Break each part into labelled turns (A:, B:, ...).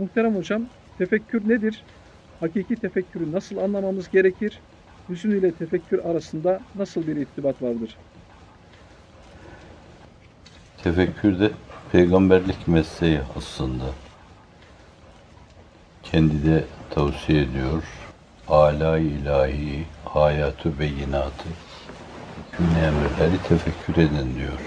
A: Muhterem hocam, tefekkür nedir? Hakiki tefekkürü nasıl anlamamız gerekir? Hüzün ile tefekkür arasında nasıl bir irtibat vardır?
B: Tefekkür de peygamberlik mesleği aslında. Kendi de tavsiye ediyor. Ala ilahi, hayatı beyinatı, hükmüne emirleri tefekkür edin diyor.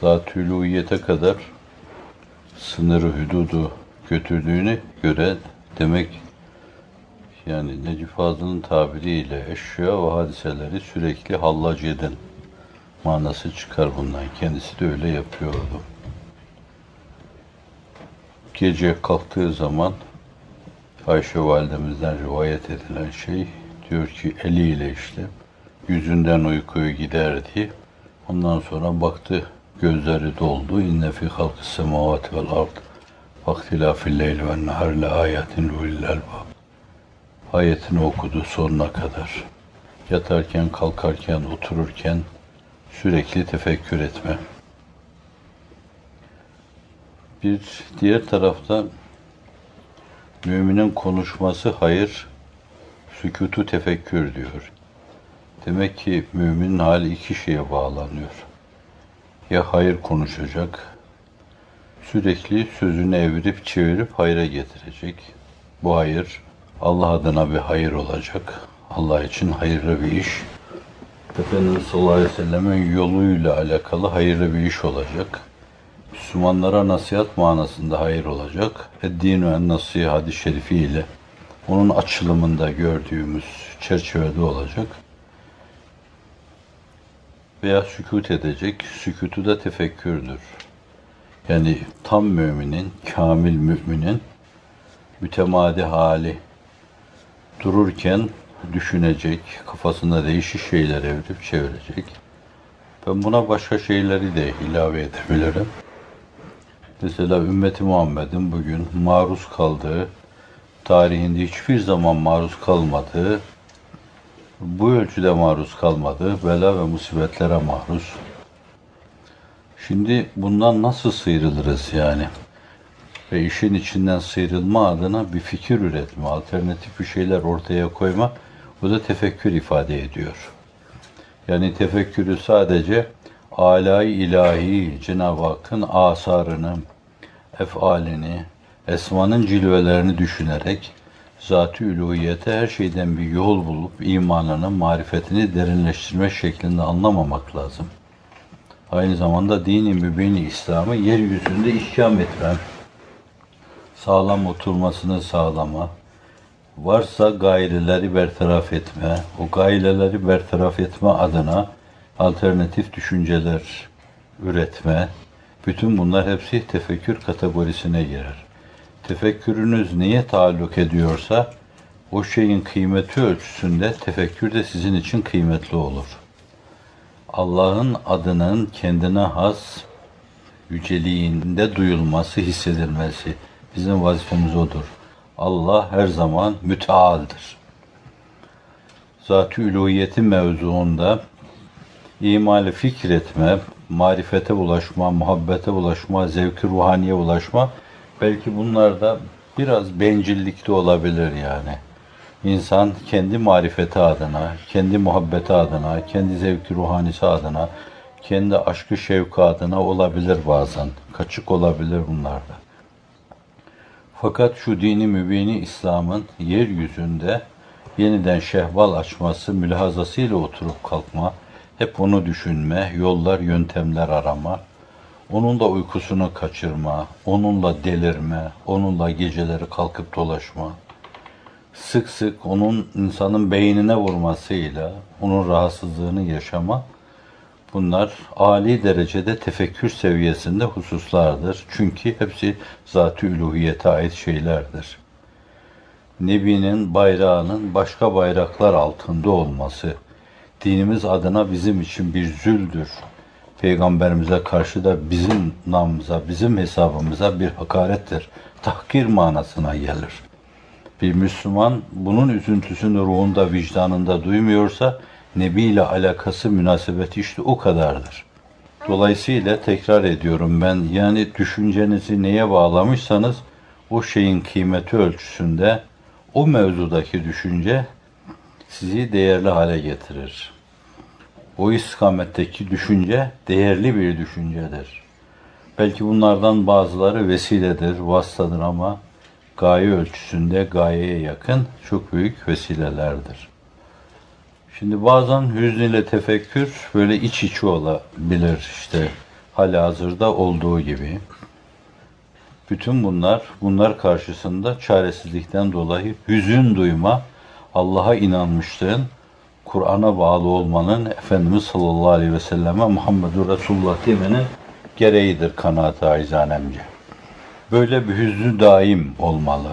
B: Zat-ı uluhiyete kadar sınırı, hüdudu götürdüğüne göre demek yani Necip Fazıl'ın tabiriyle eşya ve hadiseleri sürekli hallac edin manası çıkar bundan. Kendisi de öyle yapıyordu. Gece kalktığı zaman Ayşe validemizden rivayet edilen şey diyor ki eliyle işte yüzünden uykuyu giderdi. Ondan sonra baktı gözleri doldu. İnne fi halkı semavati vel ard vaktilafil leyli ve nehar le ayatin ulil albab. Ayetini okudu sonuna kadar. Yatarken, kalkarken, otururken sürekli tefekkür etme. Bir diğer tarafta müminin konuşması hayır, sükutu tefekkür diyor. Demek ki müminin hali iki şeye bağlanıyor. Ya hayır konuşacak, sürekli sözünü evirip çevirip hayra getirecek. Bu hayır Allah adına bir hayır olacak. Allah için hayırlı bir iş. Efendimiz sallallahu aleyhi ve sellemin yoluyla alakalı hayırlı bir iş olacak. Müslümanlara nasihat manasında hayır olacak. Eddin ve nasihat hadis-i şerifiyle onun açılımında gördüğümüz çerçevede olacak. Veya sükut edecek. Sükutu da tefekkürdür. Yani tam müminin, kamil müminin mütemadi hali dururken düşünecek, kafasında değişik şeyler evirip çevirecek. Ben buna başka şeyleri de ilave edebilirim. Mesela ümmeti Muhammed'in bugün maruz kaldığı, tarihinde hiçbir zaman maruz kalmadığı, bu ölçüde maruz kalmadığı bela ve musibetlere maruz. Şimdi bundan nasıl sıyrılırız yani? Ve işin içinden sıyrılma adına bir fikir üretme, alternatif bir şeyler ortaya koyma, bu da tefekkür ifade ediyor. Yani tefekkürü sadece alay ilahi Cenab-ı Hakk'ın asarını, efalini, esmanın cilvelerini düşünerek zat-ı üluhiyete her şeyden bir yol bulup imanını, marifetini derinleştirme şeklinde anlamamak lazım. Aynı zamanda dini mübini İslam'ı yeryüzünde ihkam etmem, sağlam oturmasını sağlama, varsa gayreleri bertaraf etme, o gayreleri bertaraf etme adına alternatif düşünceler üretme, bütün bunlar hepsi tefekkür kategorisine girer. Tefekkürünüz neye taalluk ediyorsa, o şeyin kıymeti ölçüsünde tefekkür de sizin için kıymetli olur. Allah'ın adının kendine has yüceliğinde duyulması, hissedilmesi bizim vazifemiz odur. Allah her zaman mütealdır. Zat-ı üluhiyeti mevzuunda imali fikretme, marifete ulaşma, muhabbete ulaşma, zevki ruhaniye ulaşma belki bunlar da biraz bencillikte olabilir yani. İnsan kendi marifeti adına, kendi muhabbeti adına, kendi zevki ruhanisi adına, kendi aşkı şevki adına olabilir bazen. Kaçık olabilir bunlarda. Fakat şu dini mübini İslam'ın yeryüzünde yeniden şehval açması, mülahazasıyla oturup kalkma, hep onu düşünme, yollar, yöntemler arama, onunla uykusunu kaçırma, onunla delirme, onunla geceleri kalkıp dolaşma, sık sık onun insanın beynine vurmasıyla onun rahatsızlığını yaşama, bunlar âli derecede tefekkür seviyesinde hususlardır. Çünkü hepsi zat-ı üluhiyete ait şeylerdir. Nebi'nin bayrağının başka bayraklar altında olması, dinimiz adına bizim için bir züldür. Peygamberimize karşı da bizim namımıza, bizim hesabımıza bir hakarettir. Tahkir manasına gelir. Bir Müslüman bunun üzüntüsünü ruhunda, vicdanında duymuyorsa Nebi ile alakası, münasebeti işte o kadardır. Dolayısıyla tekrar ediyorum ben yani düşüncenizi neye bağlamışsanız o şeyin kıymeti ölçüsünde o mevzudaki düşünce sizi değerli hale getirir. O istikametteki düşünce değerli bir düşüncedir. Belki bunlardan bazıları vesiledir, vasıtadır ama gaye ölçüsünde gayeye yakın çok büyük vesilelerdir. Şimdi bazen hüzn ile tefekkür böyle iç içe olabilir işte halihazırda olduğu gibi. Bütün bunlar, bunlar karşısında çaresizlikten dolayı hüzün duyma, Allah'a inanmışlığın, Kur'an'a bağlı olmanın Efendimiz sallallahu aleyhi ve selleme Muhammedur Resulullah demenin gereğidir kanaat aizanemce. Böyle bir hüznü daim olmalı.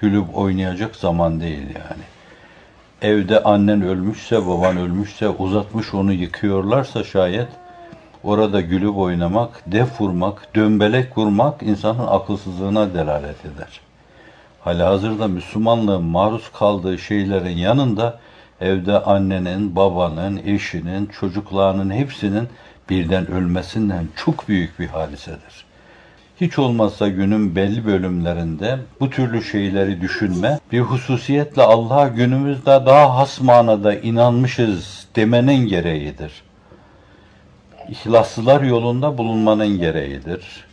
B: Gülüp oynayacak zaman değil yani. Evde annen ölmüşse, baban ölmüşse, uzatmış onu yıkıyorlarsa şayet, orada gülüp oynamak, def vurmak, dömbelek vurmak insanın akılsızlığına delalet eder. Halihazırda Müslümanlığın maruz kaldığı şeylerin yanında evde annenin, babanın, eşinin, çocuklarının hepsinin birden ölmesinden çok büyük bir hadisedir. Hiç olmazsa günün belli bölümlerinde bu türlü şeyleri düşünme, bir hususiyetle Allah'a günümüzde daha has manada inanmışız demenin gereğidir. İhlaslılar yolunda bulunmanın gereğidir.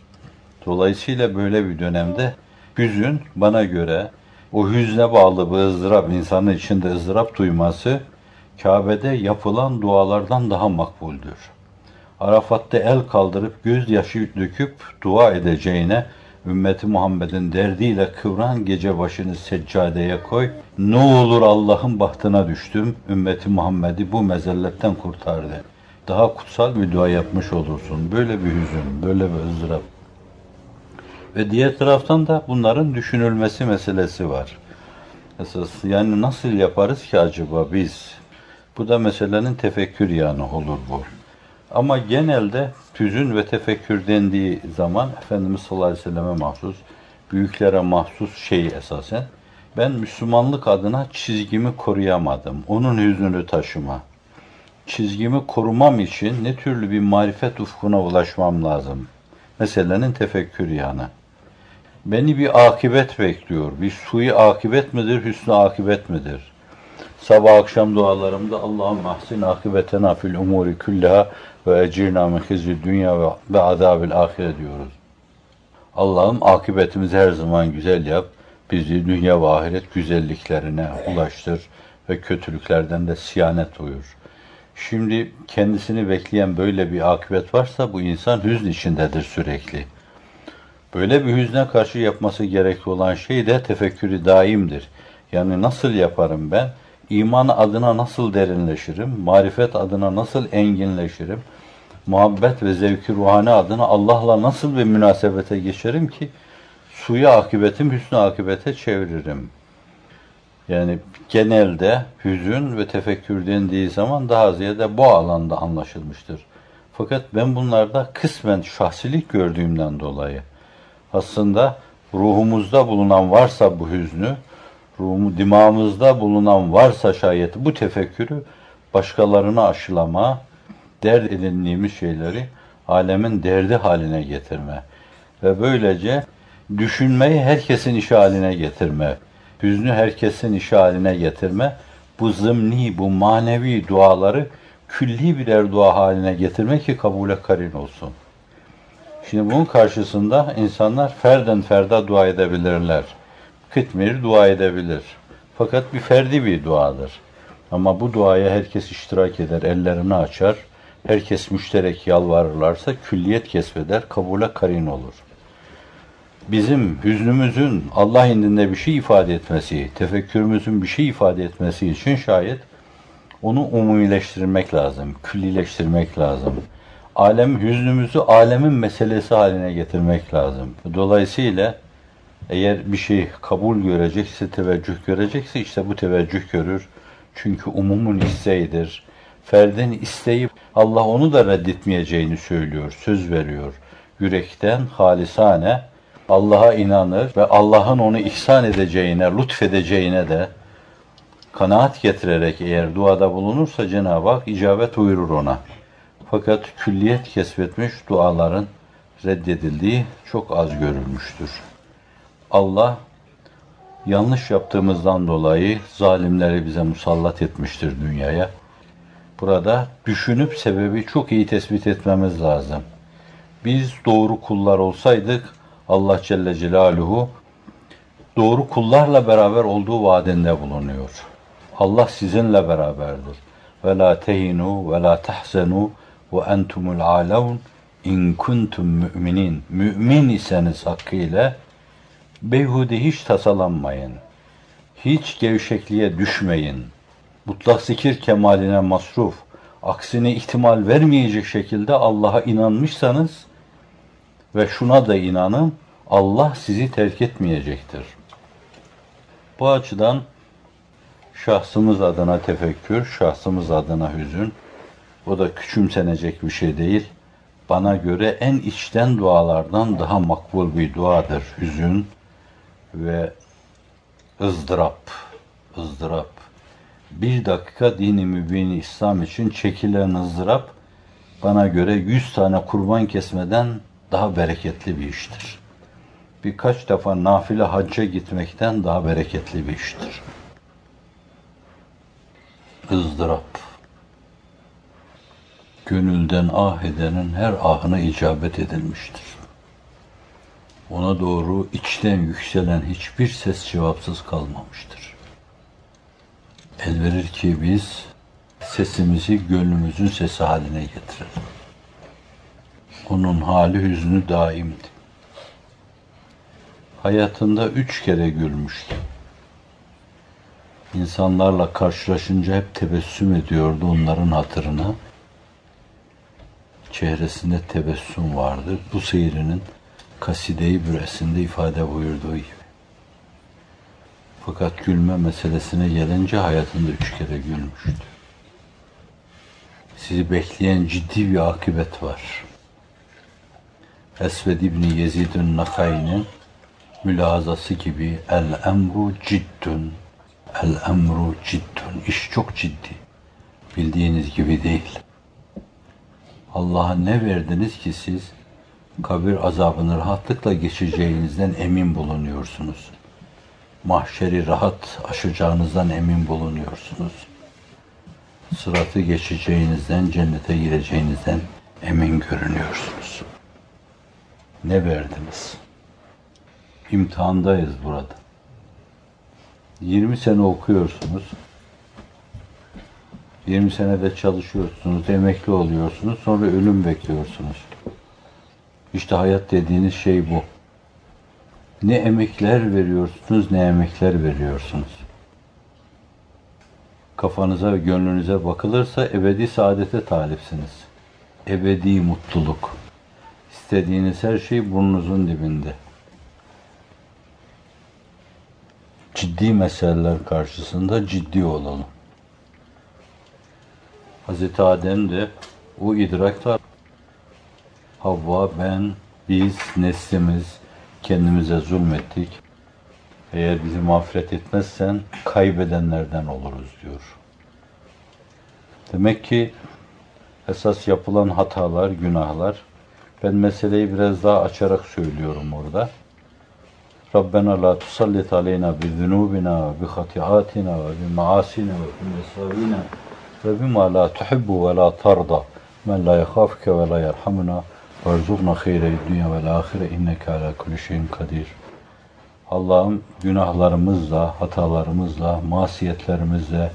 B: Dolayısıyla böyle bir dönemde hüzün bana göre o hüzne bağlı bir ızdırap, insanın içinde ızdırap duyması Kabe'de yapılan dualardan daha makbuldür. Arafat'ta el kaldırıp gözyaşı döküp dua edeceğine ümmeti Muhammed'in derdiyle kıvran gece başını seccadeye koy. Ne olur Allah'ın bahtına düştüm. Ümmeti Muhammed'i bu mezelletten kurtardı. Daha kutsal bir dua yapmış olursun. Böyle bir hüzün, böyle bir ızdırap. Ve diğer taraftan da bunların düşünülmesi meselesi var. Esas yani nasıl yaparız ki acaba biz? Bu da meselenin tefekkür yanı olur bu. Ama genelde tüzün ve tefekkür dendiği zaman Efendimiz sallallahu aleyhi ve selleme mahsus, büyüklere mahsus şey esasen. Ben Müslümanlık adına çizgimi koruyamadım. Onun hüznünü taşıma. Çizgimi korumam için ne türlü bir marifet ufkuna ulaşmam lazım. Meselenin tefekkür yanı. Beni bir akibet bekliyor. Bir suyu akibet midir, hüsnü akibet midir? Sabah akşam dualarımda Allah'ım mahsin akibetena fil umuri küllaha ve ecirna min hizri dünya ve, azabil ahire diyoruz. Allah'ım akıbetimizi her zaman güzel yap. Bizi dünya ve ahiret güzelliklerine ulaştır ve kötülüklerden de siyanet uyur. Şimdi kendisini bekleyen böyle bir akıbet varsa bu insan hüzn içindedir sürekli. Böyle bir hüzne karşı yapması gerekli olan şey de tefekkürü daimdir. Yani nasıl yaparım ben? İman adına nasıl derinleşirim? Marifet adına nasıl enginleşirim? Muhabbet ve zevki ruhani adına Allah'la nasıl bir münasebete geçerim ki suyu akıbetim hüsnü akıbete çeviririm. Yani genelde hüzün ve tefekkür dendiği zaman daha ziyade bu alanda anlaşılmıştır. Fakat ben bunlarda kısmen şahsilik gördüğümden dolayı aslında ruhumuzda bulunan varsa bu hüznü, ruhumu, dimağımızda bulunan varsa şayet bu tefekkürü başkalarına aşılama, dert edindiğimiz şeyleri alemin derdi haline getirme ve böylece düşünmeyi herkesin işi haline getirme, hüznü herkesin işi haline getirme, bu zımni, bu manevi duaları külli birer dua haline getirme ki kabule karin olsun. Şimdi bunun karşısında insanlar ferden ferda dua edebilirler. Kıtmir dua edebilir. Fakat bir ferdi bir duadır. Ama bu duaya herkes iştirak eder, ellerini açar. Herkes müşterek yalvarırlarsa külliyet kesbeder, kabule karin olur. Bizim hüznümüzün Allah indinde bir şey ifade etmesi, tefekkürümüzün bir şey ifade etmesi için şayet onu umumileştirmek lazım, küllileştirmek lazım alem hüznümüzü alemin meselesi haline getirmek lazım. Dolayısıyla eğer bir şey kabul görecekse, teveccüh görecekse işte bu teveccüh görür. Çünkü umumun isteğidir. Ferdin isteyip Allah onu da reddetmeyeceğini söylüyor, söz veriyor. Yürekten halisane Allah'a inanır ve Allah'ın onu ihsan edeceğine, lütfedeceğine de kanaat getirerek eğer duada bulunursa Cenab-ı Hak icabet buyurur ona. Fakat külliyet kesbetmiş duaların reddedildiği çok az görülmüştür. Allah yanlış yaptığımızdan dolayı zalimleri bize musallat etmiştir dünyaya. Burada düşünüp sebebi çok iyi tespit etmemiz lazım. Biz doğru kullar olsaydık Allah Celle Celaluhu doğru kullarla beraber olduğu vaadinde bulunuyor. Allah sizinle beraberdir. Ve la tehinu ve ve entumul alevun in kuntum müminin. Mümin iseniz hakkıyla beyhude hiç tasalanmayın. Hiç gevşekliğe düşmeyin. Mutlak zikir kemaline masruf. Aksine ihtimal vermeyecek şekilde Allah'a inanmışsanız ve şuna da inanın Allah sizi terk etmeyecektir. Bu açıdan şahsımız adına tefekkür, şahsımız adına hüzün, o da küçümsenecek bir şey değil. Bana göre en içten dualardan daha makbul bir duadır hüzün ve ızdırap. ızdırap. Bir dakika dini mübin İslam için çekilen ızdırap bana göre yüz tane kurban kesmeden daha bereketli bir iştir. Birkaç defa nafile hacca gitmekten daha bereketli bir iştir. ızdırap. Gönülden ah edenin her ahına icabet edilmiştir. Ona doğru içten yükselen hiçbir ses cevapsız kalmamıştır. El verir ki biz sesimizi gönlümüzün sesi haline getirelim. Onun hali hüznü daimdi. Hayatında üç kere gülmüştü. İnsanlarla karşılaşınca hep tebessüm ediyordu onların hatırına. Çehresinde tebessüm vardı. Bu seyrinin kaside-i büresinde ifade buyurduğu gibi. Fakat gülme meselesine gelince hayatında üç kere gülmüştü. Sizi bekleyen ciddi bir akıbet var. Esved İbni Yezid'in Nakay'ın mülazası gibi el emru ciddün el emru ciddün iş çok ciddi bildiğiniz gibi değil Allah'a ne verdiniz ki siz kabir azabını rahatlıkla geçeceğinizden emin bulunuyorsunuz mahşeri rahat aşacağınızdan emin bulunuyorsunuz sıratı geçeceğinizden cennete gireceğinizden emin görünüyorsunuz ne verdiniz? imtihandayız burada. 20 sene okuyorsunuz. 20 senede çalışıyorsunuz, emekli oluyorsunuz, sonra ölüm bekliyorsunuz. İşte hayat dediğiniz şey bu. Ne emekler veriyorsunuz, ne emekler veriyorsunuz. Kafanıza ve gönlünüze bakılırsa ebedi saadete talipsiniz. Ebedi mutluluk. İstediğiniz her şey burnunuzun dibinde. ciddi meseleler karşısında ciddi olalım. Hz. Adem de o idrakta Havva, ben, biz, neslimiz kendimize zulmettik. Eğer bizi mağfiret etmezsen kaybedenlerden oluruz diyor. Demek ki esas yapılan hatalar, günahlar ben meseleyi biraz daha açarak söylüyorum orada. Rabbena la tusallit aleyna bi zunubina bi hatiatina bi maasina bi mesavina ve bima la tuhibbu ve la tarda men la yakhafke ve la yerhamuna verzukna hayre dünya ve ahire inneke ala kulli kadir. Allah'ım günahlarımızla, hatalarımızla, masiyetlerimizle,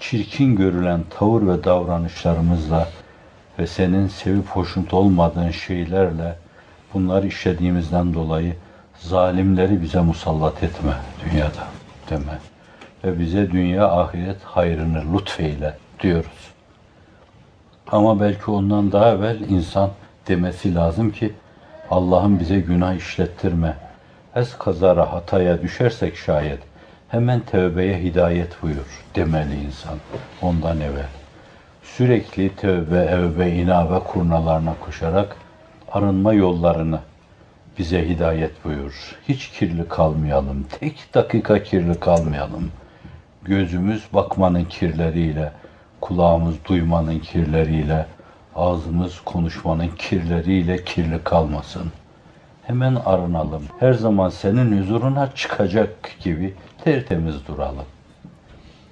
B: çirkin görülen tavır ve davranışlarımızla ve senin sevip hoşnut olmadığın şeylerle bunları işlediğimizden dolayı zalimleri bize musallat etme dünyada deme. Ve bize dünya ahiret hayrını lütfeyle diyoruz. Ama belki ondan daha evvel insan demesi lazım ki Allah'ım bize günah işlettirme. Ez kazara hataya düşersek şayet hemen tövbeye hidayet buyur demeli insan ondan evvel. Sürekli tövbe, evbe, inabe kurnalarına koşarak arınma yollarını bize hidayet buyur. Hiç kirli kalmayalım. Tek dakika kirli kalmayalım. Gözümüz bakmanın kirleriyle, kulağımız duymanın kirleriyle, Ağzımız konuşmanın kirleriyle kirli kalmasın. Hemen arınalım. Her zaman senin huzuruna çıkacak gibi tertemiz duralım.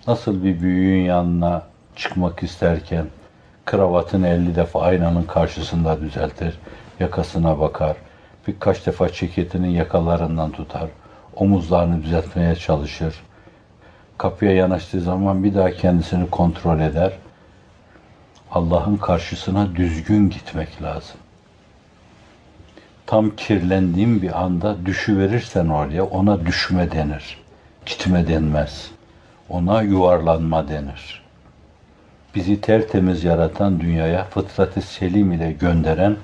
B: Nasıl bir büyüğün yanına çıkmak isterken kravatını 50 defa aynanın karşısında düzeltir, yakasına bakar, birkaç defa ceketinin yakalarından tutar, omuzlarını düzeltmeye çalışır. Kapıya yanaştığı zaman bir daha kendisini kontrol eder. Allah'ın karşısına düzgün gitmek lazım. Tam kirlendiğin bir anda düşüverirsen oraya ona düşme denir. Gitme denmez. Ona yuvarlanma denir. Bizi tertemiz yaratan dünyaya fıtratı selim ile gönderen,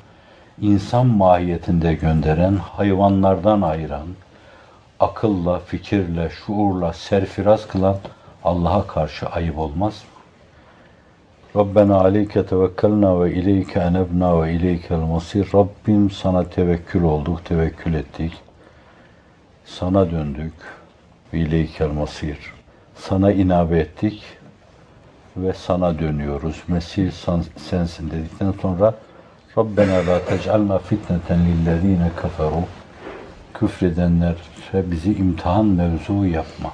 B: insan mahiyetinde gönderen, hayvanlardan ayıran, akılla, fikirle, şuurla serfiraz kılan Allah'a karşı ayıp olmaz? Rabbena aleyke tevekkelna ve ileyke enebna ve ileykel masir. Rabbim sana tevekkül olduk, tevekkül ettik. Sana döndük ve ileykel masir. Sana inabe ettik ve sana dönüyoruz. Mesih sen- sensin dedikten sonra Rabbena la tec'alna fitneten lillezine keferu. Küfredenlere bizi imtihan mevzu yapma.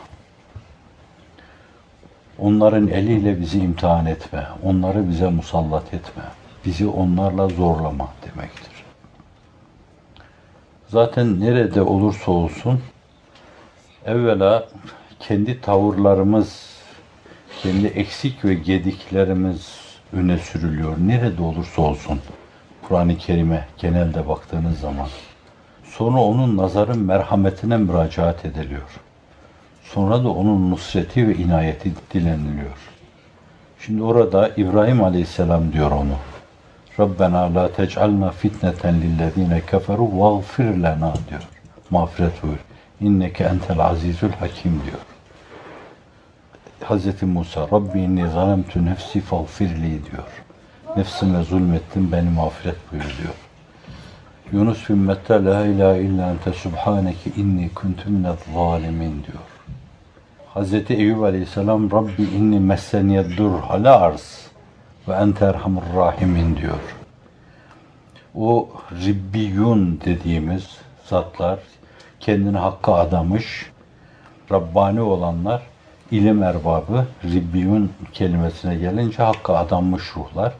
B: Onların eliyle bizi imtihan etme. Onları bize musallat etme. Bizi onlarla zorlama demektir. Zaten nerede olursa olsun evvela kendi tavırlarımız, kendi eksik ve gediklerimiz öne sürülüyor. Nerede olursa olsun Kur'an-ı Kerim'e genelde baktığınız zaman. Sonra onun nazarın merhametine müracaat ediliyor. Sonra da onun nusreti ve inayeti dileniliyor. Şimdi orada İbrahim Aleyhisselam diyor onu. Rabbena la tec'alna fitneten lillezine keferu vagfir lena diyor. Mağfiret buyur. İnneke entel azizül hakim diyor. Hz. Musa Rabbi inni zalemtu nefsi fagfirli diyor. Nefsime zulmettim beni mağfiret buyur diyor. Yunus bin Metta la ilahe illa ente subhaneke inni kuntu minez zalimin diyor. Hazreti Eyüp Aleyhisselam Rabbi inni messeniyed dur hala arz ve ente erhamur rahimin diyor. O Ribbiyun dediğimiz zatlar kendini hakka adamış Rabbani olanlar ilim erbabı Ribbiyun kelimesine gelince hakka adanmış ruhlar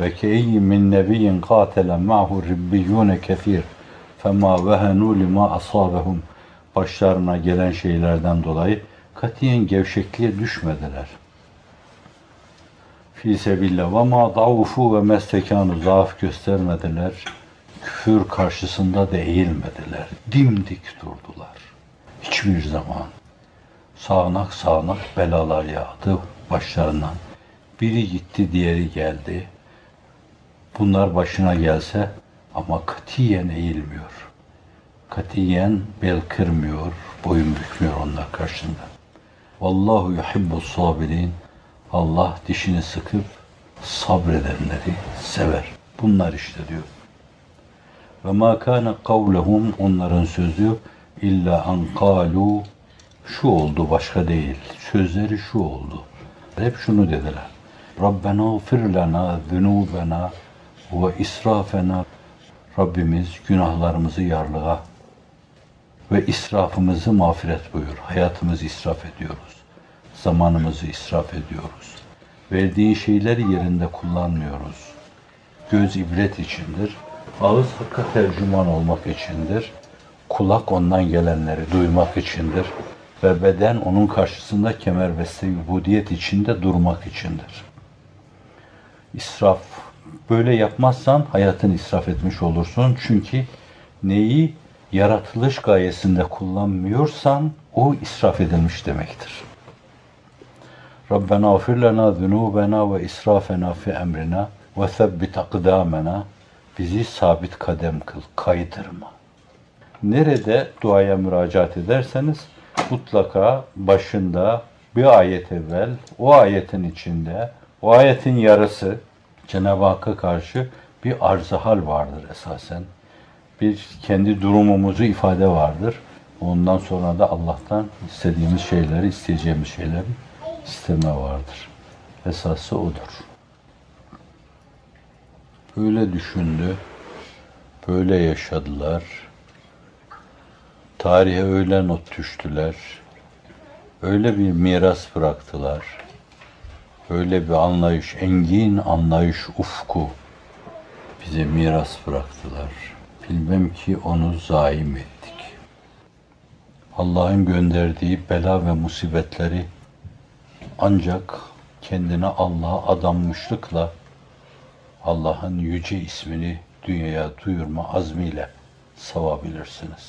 B: ve keyyi min nebiyyin katele ma'hu ribbiyune kefir fema vehenu lima asabehum başlarına gelen şeylerden dolayı katiyen gevşekliğe düşmediler. Fi sebillah ve ma daufu ve mestekanu zaaf göstermediler. Küfür karşısında da eğilmediler. Dimdik durdular. Hiçbir zaman sağanak sağanak belalar yağdı başlarından. Biri gitti, diğeri geldi. Bunlar başına gelse ama katiyen eğilmiyor. Katiyen bel kırmıyor, boyun bükmüyor onlar karşısında. Vallahu yuhibbus sabirin. Allah dişini sıkıp sabredenleri sever. Bunlar işte diyor. Ve ma kana kavlehum onların sözü illa an kalu şu oldu başka değil. Sözleri şu oldu. Hep şunu dediler. Rabbena gfir lana zunubena ve israfena Rabbimiz günahlarımızı yarlığa ve israfımızı mağfiret buyur. Hayatımızı israf ediyoruz. Zamanımızı israf ediyoruz. Verdiğin şeyleri yerinde kullanmıyoruz. Göz ibret içindir. Ağız hakka tercüman olmak içindir. Kulak ondan gelenleri duymak içindir. Ve beden onun karşısında kemer beste ubudiyet içinde durmak içindir. İsraf. Böyle yapmazsan hayatını israf etmiş olursun. Çünkü neyi yaratılış gayesinde kullanmıyorsan o israf edilmiş demektir. Rabbena gfir lena zunubena ve israfena fi emrina ve sebbit akdamena bizi sabit kadem kıl, kaydırma. Nerede duaya müracaat ederseniz mutlaka başında bir ayet evvel, o ayetin içinde, o ayetin yarısı Cenab-ı Hakk'a karşı bir arz hal vardır esasen. Bir kendi durumumuzu ifade vardır. Ondan sonra da Allah'tan istediğimiz şeyleri, isteyeceğimiz şeyleri isteme vardır. Esası odur. öyle düşündü, böyle yaşadılar. Tarihe öyle not düştüler. Öyle bir miras bıraktılar. Öyle bir anlayış, engin anlayış ufku bize miras bıraktılar. Bilmem ki onu zaim ettik. Allah'ın gönderdiği bela ve musibetleri ancak kendine Allah'a adanmışlıkla Allah'ın yüce ismini dünyaya duyurma azmiyle savabilirsiniz.